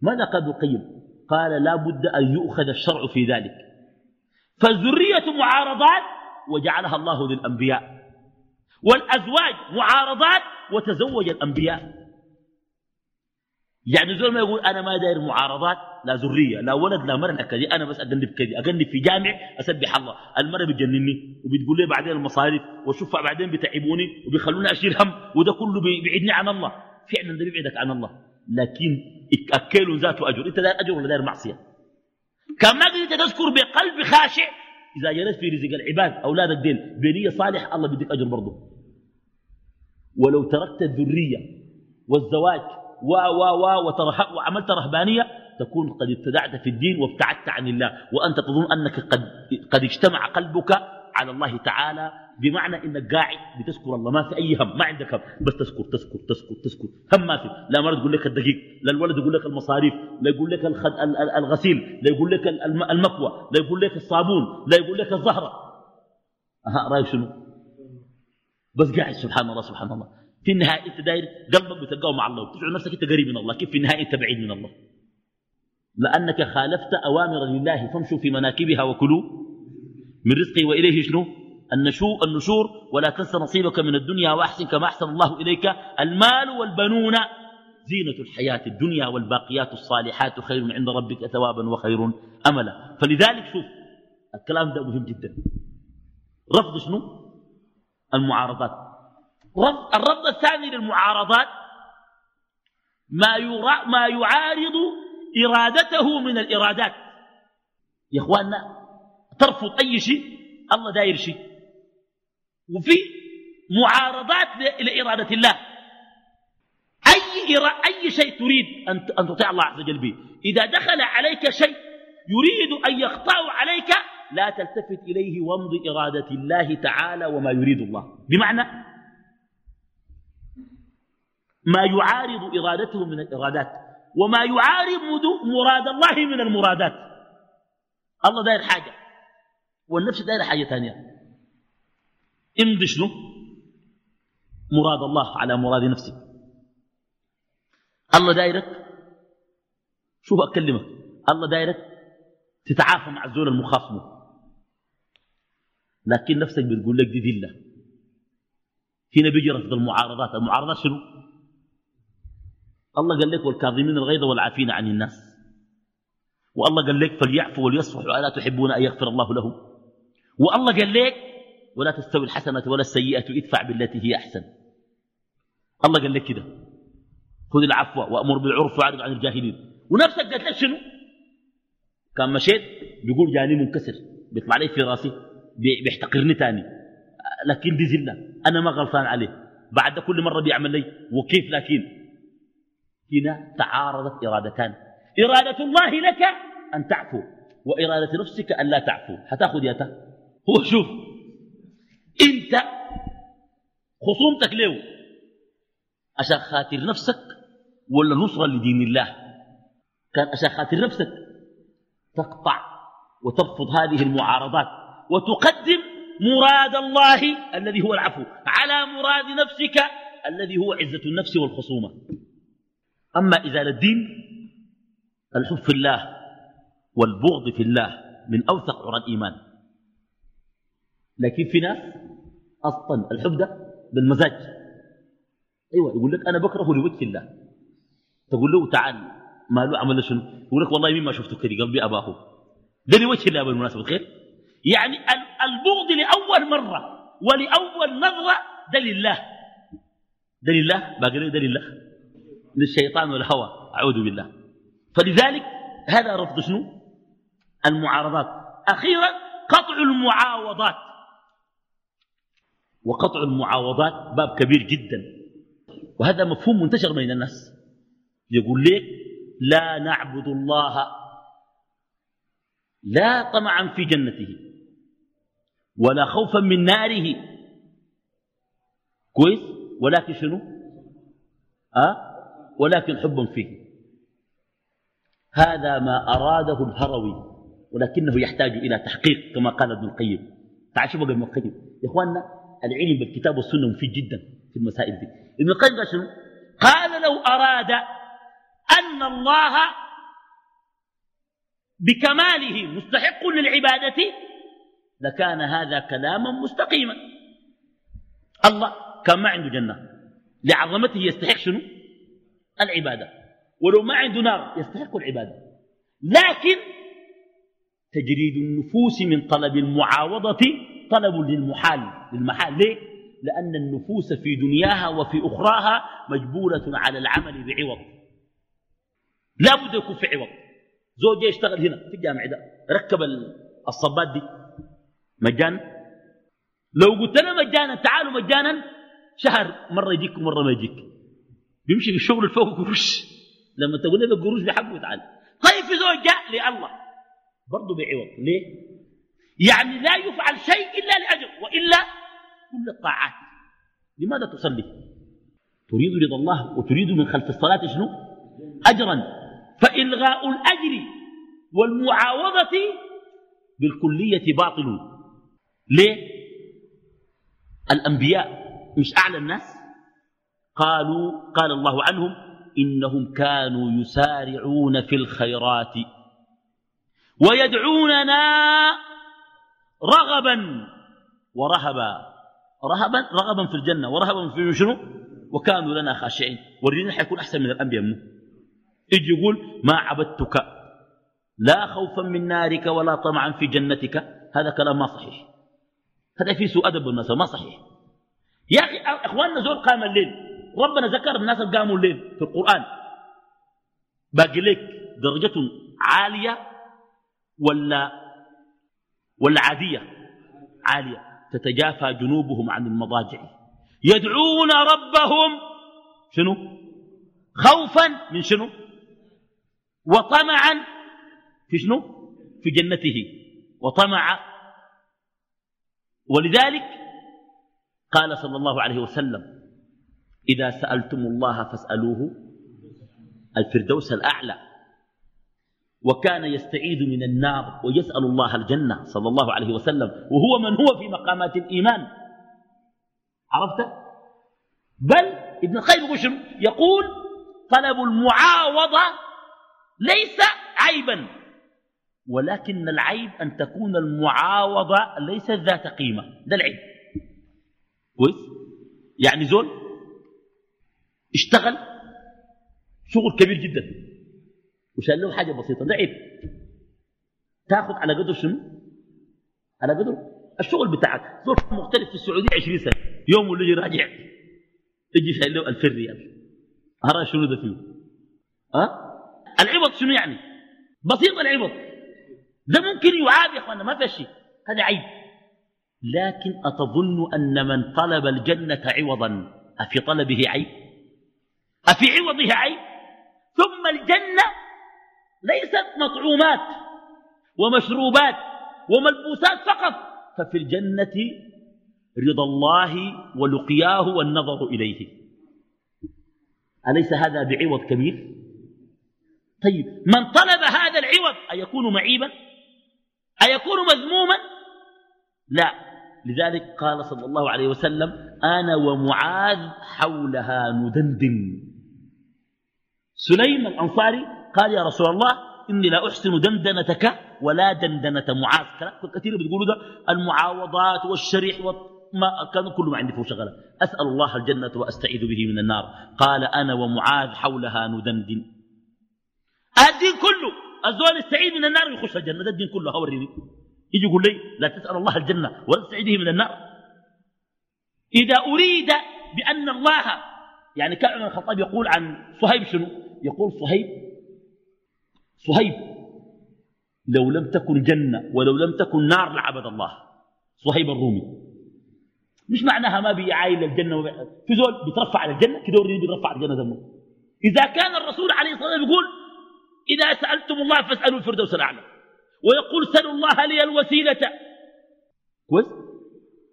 ماذا قال ابن القيم؟ قال لا بد أن يؤخذ الشرع في ذلك. فالذرية معارضات وجعلها الله للأنبياء. والأزواج معارضات وتزوج الأنبياء. يعني زول ما يقول أنا ما داير معارضات لا ذرية لا ولد لا مرة كذي أنا بس أجنب كذي أجنب في جامع أسبح الله. المرة بتجنني وبتقول لي بعدين المصاريف وشوف بعدين بتعبوني وبيخلوني أشيل هم وده كله بيعدني عن الله. فعلا ده بيبعدك عن الله. لكن أكلوا ذاته أجر. أنت داير أجر ولا داير معصية؟ كما قلت تذكر بقلب خاشع إذا جلست في رزق العباد أولادك دين بنية صالح الله بيديك أجر برضه. ولو تركت الذرية والزواج و و و وعملت رهبانية تكون قد ابتدعت في الدين وابتعدت عن الله. وأنت تظن أنك قد, قد اجتمع قلبك على الله تعالى بمعنى إنك قاعد بتذكر الله. ما في أي هم ما عندك هم. بس تذكر تذكر تذكر تذكر. هم ما في. لا مرة تقول لك الدقيق لا الولد يقول لك المصاريف لا يقول لك الغسيل لا يقول لك المكوى لا يقول لك الصابون لا يقول لك الزهرة. أها رأيك شنو؟ بس قاعد سبحان الله سبحان الله. في النهاية أنت داير قلبك بتلقاه مع الله. وتشعر نفسك أنت قريب من الله. كيف في النهاية أنت بعيد من الله؟ لأنك خالفت أوامر لله. فامشوا في مناكبها وكلوا. من رزقه وإليه شنو؟ النشور, النشور. ولا تنس نصيبك من الدنيا وأحسن كما أحسن الله إليك. المال والبنون زينة الحياة الدنيا والباقيات الصالحات. خير عند ربك ثوابا وخير أملا. فلذلك شوف الكلام ده مهم جدا. رفض شنو؟ المعارضات. رفض الرفض الثاني للمعارضات ما, ما يعارض إرادته من الإرادات. يا إخواننا ترفض أي شيء الله داير شيء. وفي معارضات لإرادة الله. أي, أي شيء تريد أن أن تطيع الله عز وجل به. إذا دخل عليك شيء يريد أن يخطأ عليك لا تلتفت إليه وامض إرادة الله تعالى وما يريد الله. بمعنى ما يعارض إرادته من الإرادات وما يعارض مراد الله من المرادات. الله داير حاجة. والنفس داير حاجة ثانية. امضي شنو؟ مراد الله على مراد نفسك. الله دايرك شوف أكلمك الله دايرك تتعافى مع الزول المخاصمه لكن نفسك بتقول لك دي ذلة. هنا بيجي رفض المعارضات المعارضات شنو؟ الله قال لك والكاظمين الغيظ والعافين عن الناس. والله قال لك فليعفوا وليصفحوا الا تحبون أن يغفر الله لهم. والله قال لك ولا تستوي الحسنة ولا السيئة ادفع بالتي هي أحسن. الله قال لك كده. خذ العفو وأمر بالعرف وأعرض عن الجاهلين. ونفسك قالت لك شنو؟ كان مشيت بيقول جاني منكسر بيطلع لي في راسي بيحتقرني تاني. لكن دي زلة أنا ما غلطان عليه. بعد كل مرة بيعمل لي وكيف لكن؟ هنا تعارضت إرادتان. إرادة الله لك أن تعفو وإرادة نفسك أن لا تعفو. حتاخذ ياتا هو شوف أنت خصومتك له عشان خاطر نفسك ولا نصرة لدين الله؟ كان عشان خاطر نفسك تقطع وترفض هذه المعارضات وتقدم مراد الله الذي هو العفو على مراد نفسك الذي هو عزة النفس والخصومة. أما إزالة الدين الحب في الله والبغض في الله من أوثق عرى الإيمان. لكن في ناس أصلا الحب ده بالمزاج. أيوة يقول لك أنا بكره لوجه الله. تقول له تعال ما له عمل شنو؟ يقول لك والله مين ما شفته كذي قلبي أباه ده لوجه الله بالمناسبة خير؟ يعني البغض لأول مرة ولأول نظرة ده لله. ده لله؟ باقي ده لله. للشيطان والهوى أعوذ بالله. فلذلك هذا رفض شنو؟ المعارضات. أخيرا قطع المعاوضات. وقطع المعاوضات باب كبير جدا. وهذا مفهوم منتشر بين الناس. يقول لك لا نعبد الله. لا طمعا في جنته. ولا خوفا من ناره. كويس؟ ولكن شنو؟ أه؟ ولكن حب فيه. هذا ما أراده الهروي ولكنه يحتاج إلى تحقيق كما قال ابن القيم. تعال شوفوا ابن القيم يا إخواننا العلم بالكتاب والسنة مفيد جدا في المسائل دي. ابن القيم قال شنو؟ قال لو أراد أن الله بكماله مستحق للعبادة لكان هذا كلاما مستقيما. الله كان ما عنده جنة. لعظمته يستحق شنو؟ العبادة. ولو ما عنده نار يستحق العبادة. لكن تجريد النفوس من طلب المعاوضة طلب للمحال للمحال. ليه؟ لأن النفوس في دنياها وفي أخراها مجبولة على العمل بعوض. لا بد يكون في عوض. زوج يشتغل هنا في الجامع ده. ركب الصبات دي. مجانا لو قلت له مجانا تعالوا مجانا. شهر مرة يجيك ومرة ما يجيك. بيمشي في الشغل الفوق قروش لما تقول له قروش بحقه تعال. طيب في زوج جاء لله برضه بعوض. ليه؟ يعني لا يفعل شيء إلا لأجر وإلا كل الطاعات. لماذا تصلي؟ تريد رضا الله وتريد من خلف الصلاة شنو؟ أجرا. فإلغاء الأجر والمعاوضة بالكلية باطل. ليه؟ الأنبياء مش أعلى الناس؟ قالوا قال الله عنهم إنهم كانوا يسارعون في الخيرات. ويدعوننا رغبا ورهبا. رهبا رغبا في الجنة ورهبا في شنو؟ وكانوا لنا خاشعين. ورينا حيكون أحسن من الأنبياء منه يجي يقول ما عبدتك لا خوفا من نارك ولا طمعا في جنتك. هذا كلام ما صحيح. هذا فيه سوء أدب بالناس ما صحيح. يا أخي إخواننا زول قام الليل. ربنا ذكر الناس اللي قاموا الليل في القرآن. باقي لك درجة عالية ولا ولا عادية عالية تتجافى جنوبهم عن المضاجع. يدعون ربهم شنو؟ خوفا من شنو؟ وطمعا في شنو؟ في جنته. وطمع. ولذلك قال صلى الله عليه وسلم إذا سألتم الله فاسألوه الفردوس الأعلى. وكان يستعيذ من النار ويسأل الله الجنة صلى الله عليه وسلم وهو من هو في مقامات الإيمان. عرفت؟ بل ابن القيم يقول يقول طلب المعاوضة ليس عيبا ولكن العيب أن تكون المعاوضة ليست ذات قيمة. ده العيب. كويس؟ يعني زول اشتغل شغل كبير جدا. وشال له حاجة بسيطة. ده عيب تاخذ على قدر شنو؟ على قدر الشغل بتاعك. زول مختلف في السعودية 20 سنة. يوم يجي راجع يجي شايل له 2000 ريال أرى شنو ده فيه؟ ها؟ أه؟ العوض شنو يعني؟ بسيط العوض. ده ممكن يعاد يا اخوانا ما في شيء. هذا عيب. لكن أتظن أن من طلب الجنة عوضا أفي طلبه عيب؟ أفي عوضه عيب؟ ثم الجنة ليست مطعومات ومشروبات وملبوسات فقط. ففي الجنة رضا الله ولقياه والنظر إليه. أليس هذا بعوض كبير؟ طيب من طلب هذا العوض أيكون معيبا؟ أيكون مذموما؟ لا. لذلك قال صلى الله عليه وسلم أنا ومعاذ حولها ندندن. سليم الأنصاري قال يا رسول الله إني لا أحسن دندنتك ولا دندنة معاذ. كلام كثير بتقولوا ده. المعاوضات والشريح ما كان كل ما عندي فوق شغله أسأل الله الجنة وأستعيذ به من النار. قال أنا ومعاذ حولها ندندن. الدين كله الزول السعيد من النار يخش الجنة. ده الدين كله هوريني. يجي يقول لي لا تسأل الله الجنة ولا تستعيذ به من النار. إذا أريد بأن الله يعني كان الخطاب يقول عن صهيب شنو؟ يقول صهيب صهيب لو لم تكن جنة ولو لم تكن نار لعبد الله. صهيب الرومي. مش معناها ما بيعاين للجنة في زول بيترفع على الجنة؟ كده وريني بيترفع على الجنة دمه إذا كان الرسول عليه الصلاة والسلام يقول إذا سألتم الله فاسألوا الفردوس الأعلى. ويقول سلوا الله لي الوسيلة. كويس؟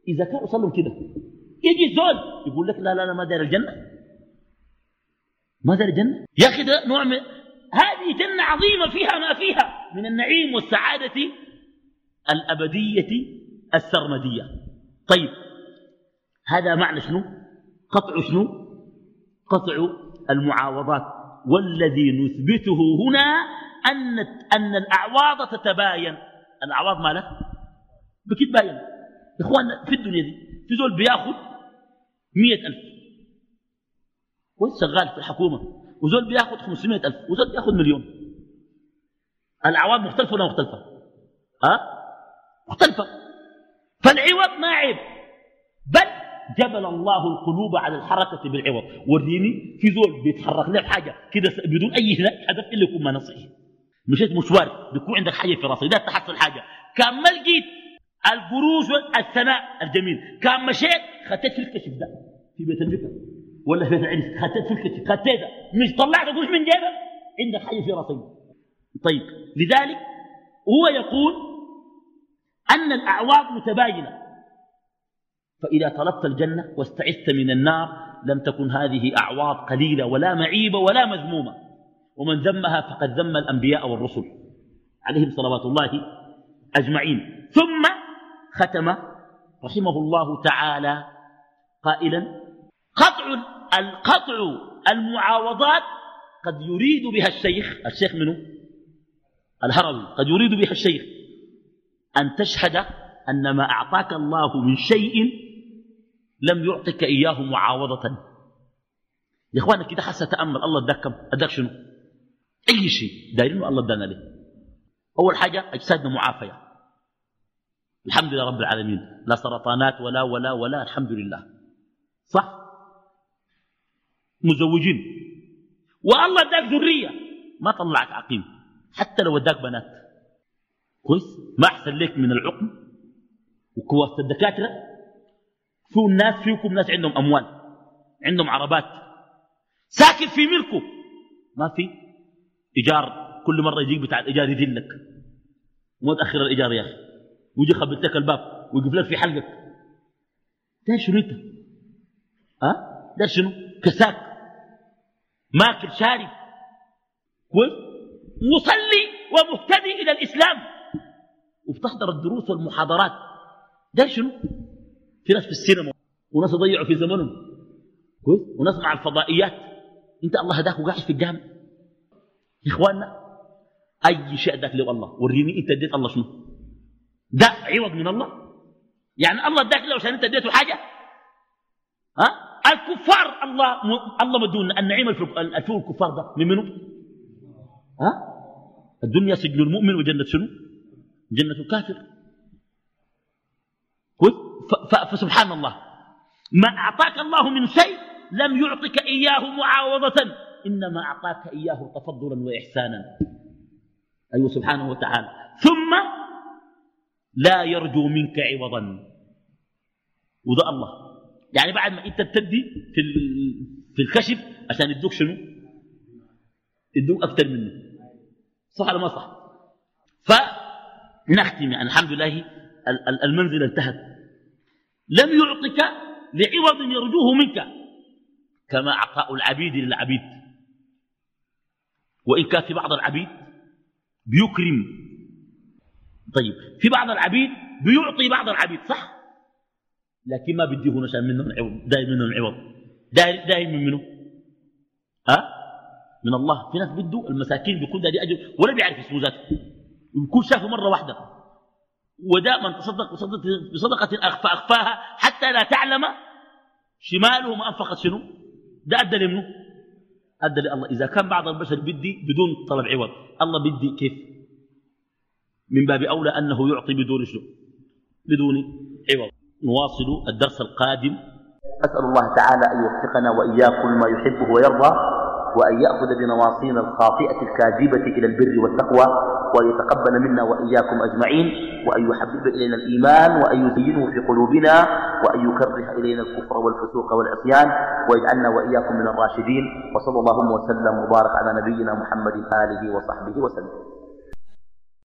إذا كانوا صلوا كده يجي الزول يقول لك لا لا لا ما دار الجنة. ما دار الجنة؟ يا أخي ده نوع من هذه جنة عظيمة فيها ما فيها من النعيم والسعادة الأبدية السرمدية. طيب هذا معنى شنو؟ قطع شنو؟ قطع المعاوضات. والذي نثبته هنا أن, أن الأعواض تتباين. الأعواض مالها بتتباين. إخواننا في الدنيا دي في زول بيأخذ مية ألف. كويس شغال في الحكومة؟ وزول خمسمية ألف وزول بياخذ مليون. الأعواض مختلفة ولا مختلفة؟ ها؟ مختلفة. فالعوض ما عيب. بل جبل الله القلوب على الحركة بالعوض. وريني في زول بيتحرك له حاجة كده بدون أي هدف إلا يكون ما نصحي مشيت مشوار بيكون عندك حاجة في راسك. ده تحصل حاجة كان ما لقيت القروش الثناء الجميل. كان مشيت خطيت في الكشف ده في بيت الذكر ولا في العرس خطيت في الكشف خطيتها مش طلعت قروش من جيبك عندك حاجة في راسك طيب لذلك هو يقول أن الأعواض متباينة. فإذا طلبت الجنة واستعذت من النار لم تكن هذه أعواض قليلة ولا معيبة ولا مذمومة. ومن ذمها فقد ذم الأنبياء والرسل عليهم صلوات الله أجمعين. ثم ختم رحمه الله تعالى قائلا قطع القطع المعاوضات قد يريد بها الشيخ الشيخ منه الهروي قد يريد بها الشيخ. أن تشهد أن ما أعطاك الله من شيء لم يعطك إياه معاوضة. يا إخوانا كده حاسة تأمل الله اداك كم؟ شنو؟ أي شيء. دايرينه الله ادانا له أول حاجة أجسادنا معافية. الحمد لله رب العالمين. لا سرطانات ولا ولا ولا الحمد لله. صح؟ مزوجين. والله اداك ذرية. ما طلعك عقيم. حتى لو اداك بنات. كويس؟ ما أحسن لك من العقم؟ وكواسة الدكاترة؟ في الناس فيكم؟ ناس عندهم أموال. عندهم عربات. ساكن في ملكه ما في. إيجار. كل مرة يجيك بتاع الإيجار يذلك وما تأخر الإيجار يا أخي. ويجي خبط لك الباب ويقف لك في حلقك. ده شنو أنت؟ ها؟ ده شنو؟ كساك. ماكل شارب كويس مصلي ومهتدي إلى الإسلام. وبتحضر الدروس والمحاضرات. ده شنو؟ في ناس في السينما وناس يضيعوا في زمنهم. كويس وناس مع الفضائيات. أنت الله هداك وقاعد في الجامع. يا إخواننا أي شيء اداك له الله. وريني أنت اديت الله شنو؟ ده عوض من الله. يعني الله اداك له عشان أنت اديته حاجة. ها؟ الكفار الله الله مدون النعيم الفوق الكفار ده. من منو؟ ها؟ الدنيا سجن المؤمن وجنة شنو؟ جنة الكافر. فسبحان الله. ما أعطاك الله من شيء لم يعطك إياه معاوضة. إنما أعطاك إياه تفضلا وإحسانا. أيوه سبحانه وتعالى. ثم لا يرجو منك عوضا. وده الله. يعني بعد ما انت بتدي في في الكشف عشان يدوك شنو؟ يدوك أكثر منه. صح ولا ما صح؟ فنختم يعني الحمد لله المنزل انتهت. لم يعطك لعوض يرجوه منك كما اعطاء العبيد للعبيد. وإن كان في بعض العبيد بيكرم. طيب في بعض العبيد بيعطي بعض العبيد صح؟ لكن ما بديه عشان منهم عوض داير منهم عوض. داير, داير من منه ها؟ من الله. في ناس بده المساكين بيكون ده دي اجر ولا بيعرف اسمه ذاته. ويكون شافه مرة واحدة. وده من تصدق بصدقة فأخفاها حتى لا تعلم شماله ما أنفقت شنو؟ ده أدى لمنه أدى لله. إذا كان بعض البشر بدي بدون طلب عوض الله بدي كيف؟ من باب أولى أنه يعطي بدون شنو؟ بدون عوض. نواصل الدرس القادم. أسأل الله تعالى أن يوفقنا وإياكم ما يحبه ويرضى وأن يأخذ بنواصينا الخاطئة الكاذبة إلى البر والتقوى وأن يتقبل منا وإياكم أجمعين وأن يحبب إلينا الإيمان وأن يزينه في قلوبنا وأن يكره إلينا الكفر والفسوق والعصيان ويجعلنا وإياكم من الراشدين وصلى اللهم وسلم وبارك على نبينا محمد آله وصحبه وسلم.